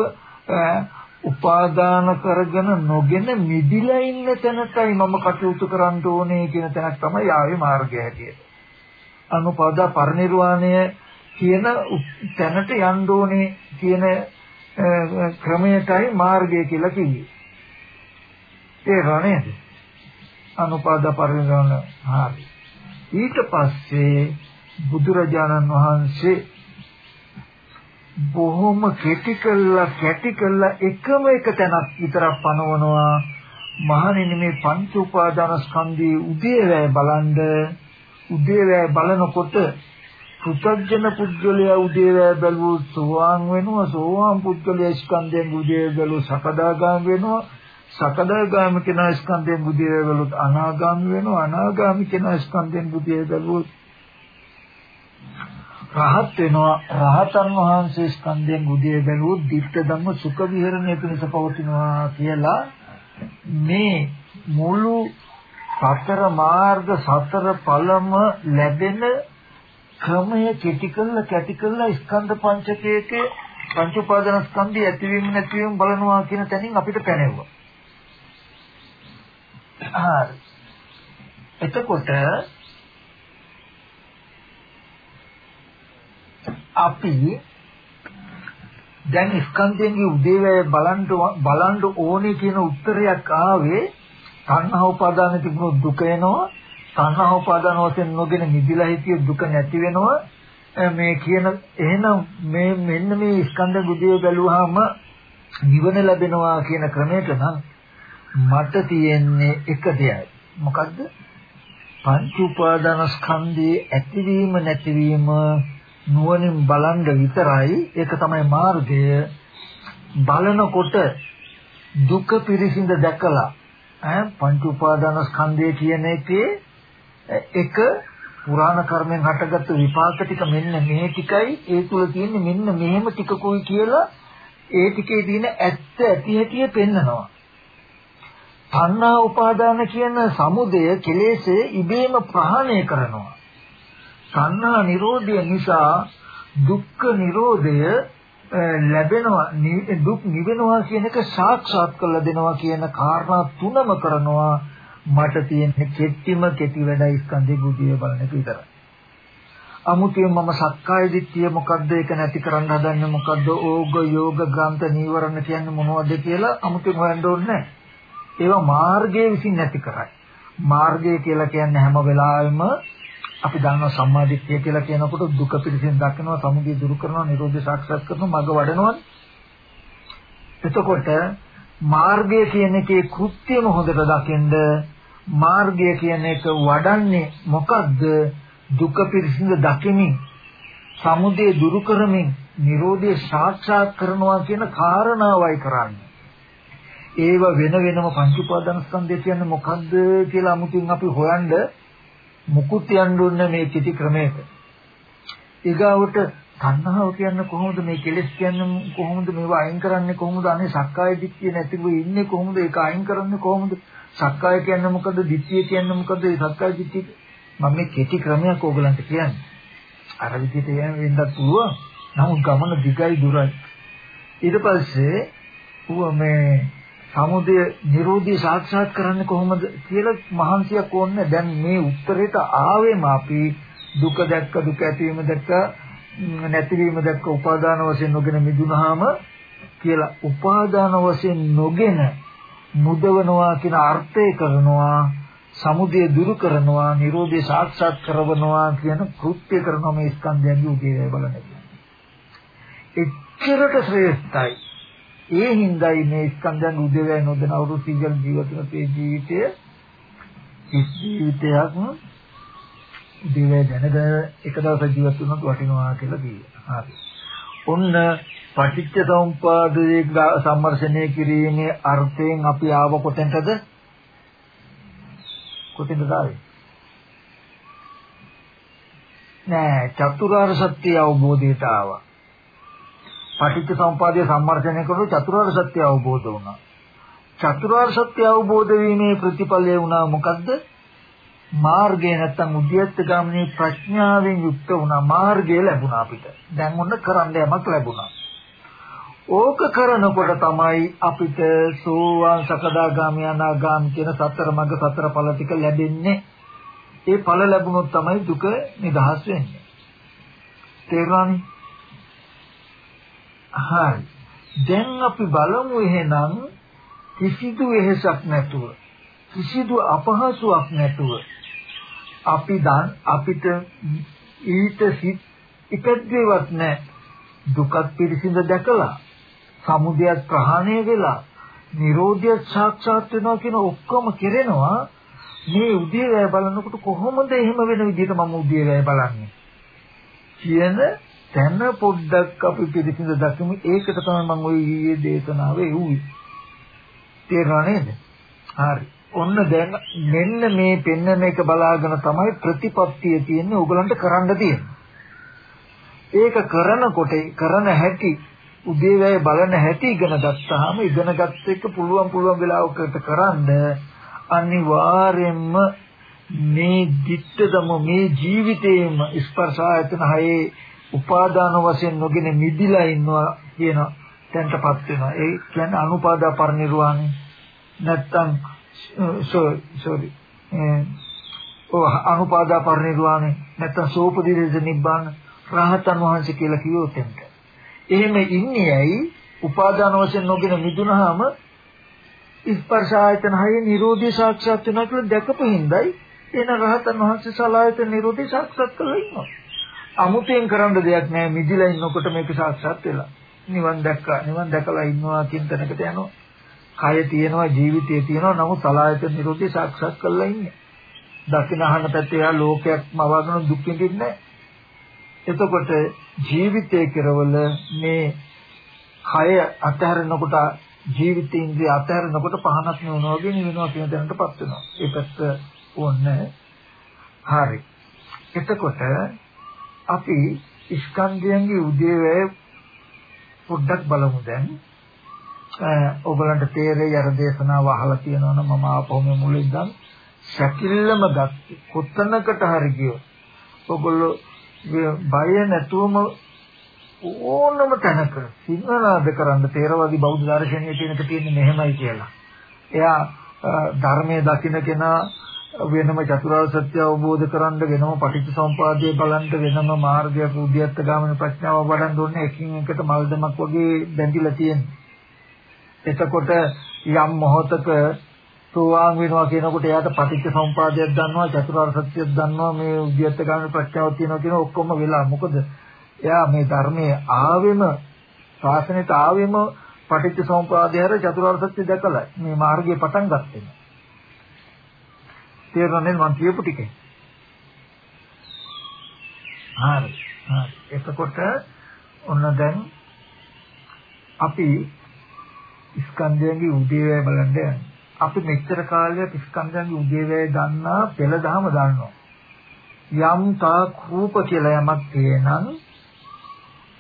උපාදාන කරගෙන නොගෙන මිදිලා ඉන්න තැනටයි මම කටයුතු කරන්න ඕනේ කියන තැනක් තමයි ආවේ මාර්ගය හැටියට. අනුපාදා පරිනිර්වාණය කියන තැනට යන්න ඕනේ කියන ක්‍රමයටයි මාර්ගය කියලා කිව්වේ. තේරෙනව නේද? අනුපාද පරිණාම හරි. ඊට පස්සේ බුදුරජාණන් වහන්සේ බොහොම කෙටි කළා කැටි කළා එකම එක තැනක් විතරක් පනවනවා මහණෙනි මේ පංච උපාදාන ස්කන්ධයේ උදේවැය බලන්ද උදේවැය බලනකොට පුතග්ජන පුද්ගලයා උදේවැය බැලුවොත් සෝවාන් වෙනවා. සෝවාන් පුද්ගලයා ස්කන්ධයෙන් උදේවැය බැලුවොත් සකදාගාම වෙනවා. සකදාගාමී කෙනා ස්කන්ධයෙන් බුදිය බැලුවොත් අනාගාමී වෙනවා. අනාගාමී කෙනා ස්කන්ධයෙන් බුදිය බැලුවොත් රහත් වෙනවා. රහතන් වහන්සේ ස්කන්ධයෙන් බුදිය බැලුවොත් ditta ධම්ම සුඛ විහරණය පිණිස පවතිනවා කියලා මේ මුළු සතර මාර්ග සතර ඵලම ලැබෙන ක්‍රමය කෙටි කළා කැටි කළා ස්කන්ධ පංචකයේ පංච උපාදාන ස්කන්ධය ඇතිවීම නැතිවීම බලනවා කියන තැනින් අපිට පැනෙවුවා. හරි. එතකොට අපි දැන් ස්කන්ධයන්ගේ උදේවැය බලන්න බලන්න ඕනේ කියන උත්තරයක් ආවේ තණ්හා උපාදාන තිබුණු දුක එනවා. තණ්හා උපාදාන වශයෙන් නොගෙන නිදිලා හිටිය දුක නැති වෙනවා. මේ කියන එහෙනම් මේ මෙන්න මේ ස්කන්ධ උදේව බැලුවාම නිවන ලැබෙනවා කියන ක්‍රමයට නම් මට තියෙන්නේ එක දෙයයි. මොකද්ද? පංච උපාදාන ස්කන්ධයේ ඇතිවීම නැතිවීම නුවණින් බලන්න විතරයි. ඒක තමයි මාර්ගය. බලනකොට දුක පිරිසිඳ දැකලා ඈ පංච උපාදාන ස්කන්ධය කියන එකේ එක පුරාණ කර්මෙන් හටගත්තු විපාක ටික මෙන්න මේ ටිකයි ඒ තුල තියෙන්නේ මෙන්න මෙහෙම ටිකකුයි කියලා ඒ ටිකේ තියෙන ඇත්ත ඇති හැටි පෙන්නනවා. තණ්හා උපාදාන කියන සමුදය කෙලෙසේ ඉබේම ප්‍රහාණය කරනවා. සංහා නිරෝධය නිසා දුක්ඛ නිරෝධය ලැබෙනවා දුක් නිවෙනවා කියන එක සාක්ෂාත් කරලා දෙනවා කියන කාරණා තුනම කරනවා මට තියෙන කෙටිම කෙටි වැඩ ස්කන්ධේ බුදිය බලන එක විතරයි. අමුතියෙන් මම සක්කාය දිට්ඨිය මොකද්ද ඒක නැති කරන්න හදන්නේ මොකද්ද ඕග යෝග ග්‍රන්ථ නීවරණ කියන්නේ මොනවද කියලා අමුතියෙන් හොයන්න ඕනේ නැහැ. ඒවා මාර්ගයේ විසින් නැති කරයි. මාර්ගය කියලා කියන්නේ හැම වෙලාවෙම අපි දන්නවා සම්මාදිට්ඨිය කියලා කියනකොට දුක පිළිසින් දකිනවා සමුදය දුරු කරනවා නිරෝධය සාක්ෂාත් කරනවා මඟ වඩනවා එතකොට මාර්ගය කියන එකේ කෘත්‍යම හොඳට දකින්ද මාර්ගය කියන එක වඩන්නේ මොකද්ද? දුක පිළිසින් දකිමින් සමුදය දුරු කරමින් නිරෝධය සාක්ෂාත් කරනවා කියන කාරණාවයි කරන්නේ. ඒව වෙන වෙනම පංච උපාදාන ස්කන්ධය කියන්නේ මොකද්ද කියලා අමුතින් අපි හොයන්නේ මුකුත් යන්න ඕනේ මේ කිසි ක්‍රමයක. ඊගාවට තණ්හාව කියන්නේ කොහොමද මේ කෙලෙස් කියන්නේ කොහොමද මේවා අයින් කරන්නේ කොහොමද? අනේ සක්කාය දිට්ඨිය නැතිව ඉන්නේ කොහොමද? ඒක අයින් කරන්නේ කොහොමද? සක්කාය කියන්නේ මොකද දිට්ඨිය කියන්නේ මොකද ඒ සක්කාය දිට්ඨිය? මම මේ කෙටි ක්‍රමයක් ඕගලන්ට කියන්නේ. අර විදිහට යන වෙන්නත් පුළුවන්. නමුත් ගමන දිගයි දුරයි. ඊට පස්සේ ඌ මේ සමුදය නිරෝධය සාක්ෂාත් කරන්නේ කොහොමද කියලා මහන්සියක් ඕනේ දැන් මේ උත්තරේට ආවෙම අපි දුක දැක්ක දුක ඇතිවීම දැක්ක නැතිවීම දැක්ක උපාදාන වශයෙන් නොගෙන මිදුනහම කියලා උපාදාන වශයෙන් නොගෙන මුදවනවා කියන අර්ථය කරනවා සමුදය දුරු කරනවා නිරෝධය සාක්ෂාත් කරවනවා කියන කෘත්‍ය කරනවා මේ ස්කන්ධයන්ගේ උදේ බලන එක. එච්චරට ශ්‍රේෂ්ඨයි ඒ හින්දායි මේ ස්කන්ධයන් උදේවැය නොදෙන අවුරුදු 100 ජීවත් වෙන තේ ජීවිතය ජීවිතයක් උදේවැය දැනගෙන එක දවසක් ජීවත් වුණොත් වටිනවා කියලා කියනවා. හරි. ඔන්න පටිච්ච සමුප්පාදයේ සම්මර්ෂණය කිරීමේ අර්ථයෙන් අපි ආව කොතෙන්ටද? කොතෙන්ද ආවේ? නෑ චතුරාර්ය සත්‍ය අවබෝධයට ආවා. පටිච්ච සමුපාදය සම්මර්ෂණය කරලා චතුරාර්ය සත්‍ය අවබෝධ වුණා. චතුරාර්ය සත්‍ය අවබෝධ වීමේ ප්‍රතිඵලය වුණා මොකද්ද? මාර්ගය නැත්තම් උද්‍යත්ත ගාමිනී ප්‍රඥාවෙන් යුක්ත වුණා මාර්ගය ලැබුණා අපිට. දැන් ඔන්න කරන්න යමක් ලැබුණා. ඕක කරනකොට තමයි අපිට සෝවාන් සකදාගාමී අනාගාමී කියන සතර මඟ සතර ඵල ටික ලැබෙන්නේ. ඒ ඵල ලැබුණොත් තමයි දුක නිදහස් වෙන්නේ. තේරුණානේ? හරි. දැන් අපි බලමු එහෙනම් කිසිදු වෙහසක් නැතුව කිසිදු අපහසුයක් නැතුව අපි දන් අපිට ඊට සිත් ඉපදෙවත් නැහැ. දුකත් පිරිසිඳ දැකලා සමුදයත් ප්‍රහාණය වෙලා නිරෝධය සාක්ෂාත් වෙනවා කියන ඔක්කොම කෙරෙනවා. මේ උදේවැය බලනකොට කොහොමද එහෙම වෙන විදිහට මම උදේවැය බලන්නේ? කියන තැන පොඩ්ඩක් අපි පිළිසිඳ දකිමු. ඒකට තමයි මම ওই ඊයේ දේශනාවේ එව්වේ. තේරුණා නේද? හරි. ඔන්න දැන් මෙන්න මේ පෙන්නන එක බලාගෙන තමයි ප්‍රතිපත්තිය තියෙන්නේ. ඕගලන්ට කරන්න තියෙන්නේ. ඒක කරනකොට කරන හැටි උදේවැය බලන හැටි ඉගෙන ගත්තාම ඉගෙන ගත්ත එක පුළුවන් පුළුවන් වෙලාවකට කරන්න අනිවාර්යෙන්ම මේ ditthදම මේ ජීවිතේම ස්පර්ශ ආයතන හයේ උපාදාන වශයෙන් නොගෙන මිදිලා ඉන්නවා කියන තැනටපත් වෙනවා. ඒ කියන්නේ අනුපාදා පරිනිර්වාණය. නැත්තම් සෝරි ඔව් අනුපාදා පරිනිර්වාණය නැත්තම් සෝපදීරේද නිබ්බාන රහතන් වහන්සේ කියලා කිව්වොත් එතන. එහෙම ඉන්නේ ඇයි? උපාදාන වශයෙන් නොගෙන මිදුනහම ස්පර්ශ ආයතන හයේ Nirodhi සාක්ෂාත් වෙනවා කියලා දැකපු හිඳයි එන රහතන් වහන්සේ සලායතන Nirodhi සාක්ෂාත් කරලා ඉන්නවා. අමුතෙන් කරන්න දෙයක් නැහැ මිදිලා ඉන්නකොට මේක සාක්ෂාත් වෙලා. නිවන් දැක්කා. නිවන් දැකලා ඉන්නවා කියන තැනකට යනවා. කය තියෙනවා ජීවිතය තියෙනවා නමුත් සලායතන Nirodhi සාක්ෂාත් කරලා ඉන්නේ. දකින අහන පැත්තේ යා ලෝකයක් මවාගෙන දුක් විඳින්නේ එතකොට ජීවිතයේ කෙරවල මේ කය අතහැරෙනකොට ජීවිතේ ඉන්ද්‍රිය අතහැරෙනකොට පහනක් නෙවෙනවා වගේ නෙවෙනවා කියන දැනටපත් වෙනවා. ඒ පැත්ත ඕනේ. හරි. එතකොට අපි ස්කන්ධයන්ගේ උදේවැය පොඩ්ඩක් බලමු දැන්. ඔයගලන්ට තේරෙයි අර දේශනාව අහලා තියෙනවනම් මම ආපහු මේ මුලින් ඉඳන් ශකිල්ලම ගත්තේ කොතනකට හරි ගියොත් ඔයගොල්ලෝ බය නැතුවම ඕනම තැනක සිංහනාද කරන්න තේරවාදී බෞද්ධ දර්ශනයේ තියෙනක තියෙන්නේ මෙහෙමයි කියලා. එයා ධර්මයේ දකින්න කෙනා වෙනම චතුරාර්ය සත්‍ය අවබෝධ කරන්න වෙනම පටිච්චසමුපාදය බලන්න වෙනම මාර්ගය උද්‍යත්ත ගාමන ප්‍රඥාව වඩන්න ඕනේ එකින් එකට මල්දමක් වගේ බැඳිලා තියෙනවා. එතකොට යම් මොහතක සෝවාන් වෙනවා කියනකොට එයාට පටිච්චසමුපාදයක් දන්නවා චතුරාර්ය සත්‍යයක් දන්නවා මේ උද්‍යත්ත ගාමන ප්‍රඥාවක් තියෙනවා කියන ඔක්කොම වෙලා මොකද එයා මේ ධර්මයේ ආවෙම ශාසනයට ආවෙම පටිච්චසමුපාදය හැර චතුරාර්ය සත්‍ය දැකලා මේ මාර්ගය පටන් ගත්තේ. තේරෙන්නේ මම කියපු ටිකේ. හරි. හරි. එතකොට ඔන්න දැන් අපි ස්කන්ධයන්ගේ උදේවැය බලන්න යන්නේ. අපි මෙච්චර කාලයක් ස්කන්ධයන්ගේ උදේවැය දන්නා පෙළ දහම දන්නවා. යම් තාක් රූප කියලා යමක් තියෙනනම්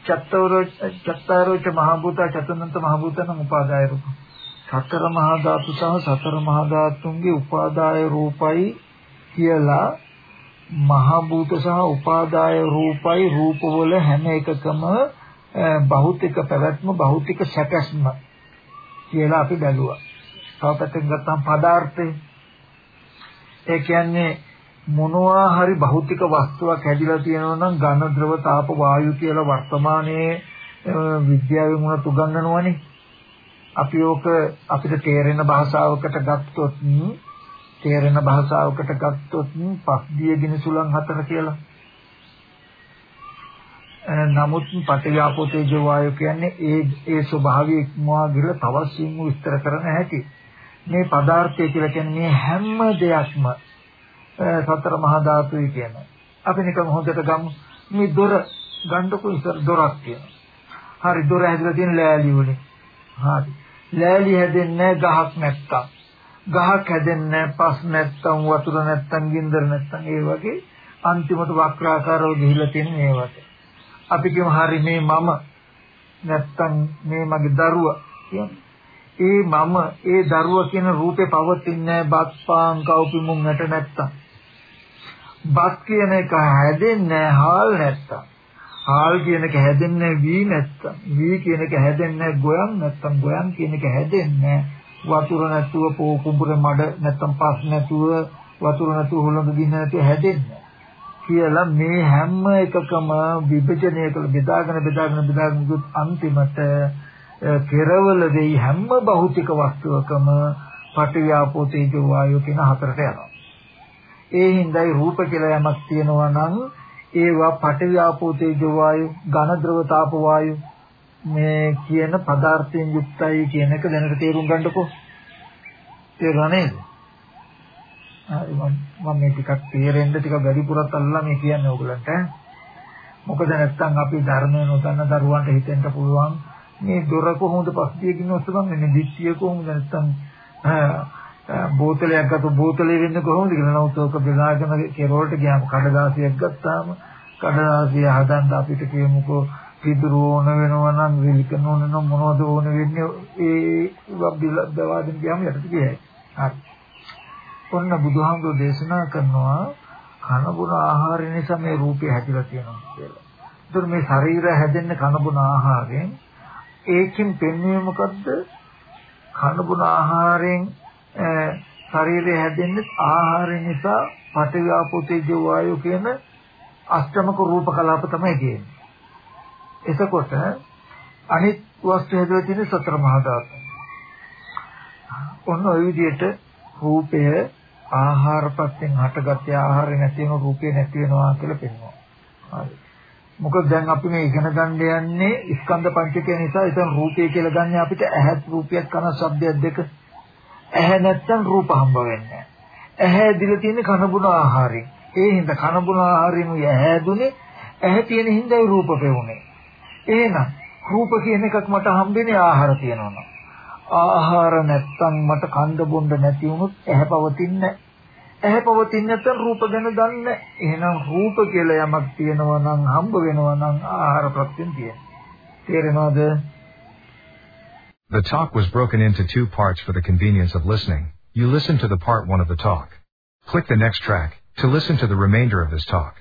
චත්තවර චත්තාරෝච මහ භූත චතුනන්ත මහ භූතන උපාදාය රූප. සතර මහා ධාතු සහ සතර මහා ධාතුන්ගේ උපාදාය රූපයි කියලා මහ භූත සහ උපාදාය රූපයි රූපවල හැම එකකම භෞතික පැවැත්ම භෞතික සැකස්ම කියලා අපි බැලුවා. තව පැත්තකින් ගත්තම පදාර්ථය ඒ කියන්නේ මොනවා හරි භෞතික වස්තුවක් හැදිලා තියෙනවා නම් ඝන ද්‍රව තාප වායු කියලා වර්තමානයේ විද්‍යාවෙන් උනත් උගන්වනවනේ. අපි ඕක අපිට තේරෙන භාෂාවකට ගත්තොත් තේරෙන භාෂාවකට ගත්තොත් පස්දිය ගිනිසුලන් හතර කියලා. නමුත් පටිඝාපෝ තේජෝ වායු කියන්නේ ඒ ඒ ස්වභාවය ඉක්මවා ගිල තවස්සින් විස්තර කරන හැටි. මේ පදාර්ථය කියලා කියන්නේ හැම දෙයක්ම සතර මහා ධාතුයි කියන්නේ. අපි නිකන් හොඳට ගමු. මේ දොර ගන්නකො ඉස්සර දොරක් තියෙනවා. හරි දොර හැදලා තියෙන ලෑලි වලින්. හරි. ලෑලි හැදෙන්නේ ගහක් නැත්තම්. ගහක් හැදෙන්නේ පස් නැත්තම් වතුර නැත්තම් ගින්දර නැත්තම් ඒ වගේ අන්තිමට වක්‍රාකාරව ගිහිල්ලා තියෙන මේවට. අපි කියමු හරි මේ මම නැත්තම් මේ මගේ දරුවා කියන්නේ ඒ මම ඒ දරුවා කියන රූපේ පවතින්නේ බත් පාන් කව්පිමුන් නැට නැත්තම් බත් කියන එක හැදෙන්නේ හාල් නැත්තම්. හාල් කියන එක හැදෙන්නේ වී නැත්තම්. වී කියන එක හැදෙන්නේ ගොයන් නැත්තම්. ගොයන් කියන එක හැදෙන්නේ වතුර නැතුව පෝ කුඹුර මඩ නැත්තම් පස් නැතුව වතුර නැතුව හුලඟ ගින්න නැතුව හැදෙන්නේ. කියලා මේ හැම එකකම විභජනය කළ බෙදාගෙන බෙදාගෙන බෙදාගෙන ගියොත් අන්තිමට කෙරවල දෙයි හැම භෞතික වස්තුවකම පටිවිආපෝ තේජෝ වායෝ කියන හතරට යනවා. ඒ හිඳයි රූප කියලා යමක් තියෙනවා නම් ඒවා පඨවි ආපෝ තේජෝ වායු ඝන ද්‍රව තාප වායු මේ කියන පදාර්ථයෙන් යුක්තයි කියන එක දැනට තේරුම් ගන්නකො. තේරුණා නේද මම මේ ටිකක් තේරෙන්න ටික වැඩිපුරත් අල්ලලා මේ කියන්නේ ඕගලන්ට මොකද නැත්තම් අපි ධර්මය නොදන්න දරුවන්ට හිතෙන්න පුළුවන්. මේ දොර කොහොමද පස්තියකින් ඔස්සගම් මේ දිට්ඨිය කොහොමද නැත්තම් බෝතලයක් ගත්ත බෝතලේ වෙන්නේ කොහොමද කියලා නමුත් ඔක බෙදාගෙන කෙරවලට ගියාම කඩදාසියක් ගත්තාම කඩදාසිය හදන්න අපිට කියමුකෝ පිටුරු ඕන වෙනවා නම් විලිකන ඕන නම් මොනවද ඕන වෙන්නේ ඒ බිල දවාදින් ගියාම යටට ගියයි හරි ඔන්න බුදුහාමුදුරෝ දේශනා කරනවා කන බොන ආහාර නිසා මේ රූපය හැදිලා තියෙනවා කියලා. ඒතර මේ ශරීරය හැදෙන්නේ කන බොන ආහාරයෙන්. ඒකෙන් පෙන්වන්නේ මොකද්ද? කන බොන ආහාරයෙන් ශරීරය හැදෙන්නේ ආහාර නිසා පඨවි ආපෝ තේජෝ වායෝ කියන අෂ්ටමක රූප කලාප තමයි කියන්නේ. එතකොට අනිත් වස්තු හැදලා තියෙන සතර මහා ධාතු. ඔන්න ඔය විදිහට රූපය ආහාරපත්යෙන් හටගත්තේ ආහාරය නැති වෙන රූපේ නැති වෙනවා කියලා පෙන්වනවා. හරි. මොකද දැන් අපි මේ ඉගෙන ගන්න යන්නේ ස්කන්ධ පංචකය නිසා එතන රූපය කියලා ගන්න අපිට ඇහත් රූපයක් කන ශබ්දයක් දෙක. ඇහැ නැත්තම් රූප හම්බ වෙන්නේ ඇහැ දිලා තියෙන කනබුන ආහාරයෙන්. ඒ හින්දා කනබුන ආහාරයෙන් ඇහැ දුනේ ඇහැ තියෙන හින්දායි රූප පෙවුනේ. එහෙනම් රූප කියන එකක් මට හම්බෙන්නේ ආහාර තියෙනවා. ආහාර නැත්තම් මට කන්ද බොන්න නැති වුණොත් ඇහැ පවතින්නේ ඇහැ පවතින්නේ නැත්නම් රූප ගැන දන්නේ එහෙනම් රූප කියලා යමක් තියෙනවා නම් හම්බ වෙනවා නම් ආහාර ප්‍රත්‍යයෙන් තියෙනවා තේරෙනවද The talk was broken into two parts for the convenience of listening. You listen to the part one of the talk. Click the next track to listen to the remainder of this talk.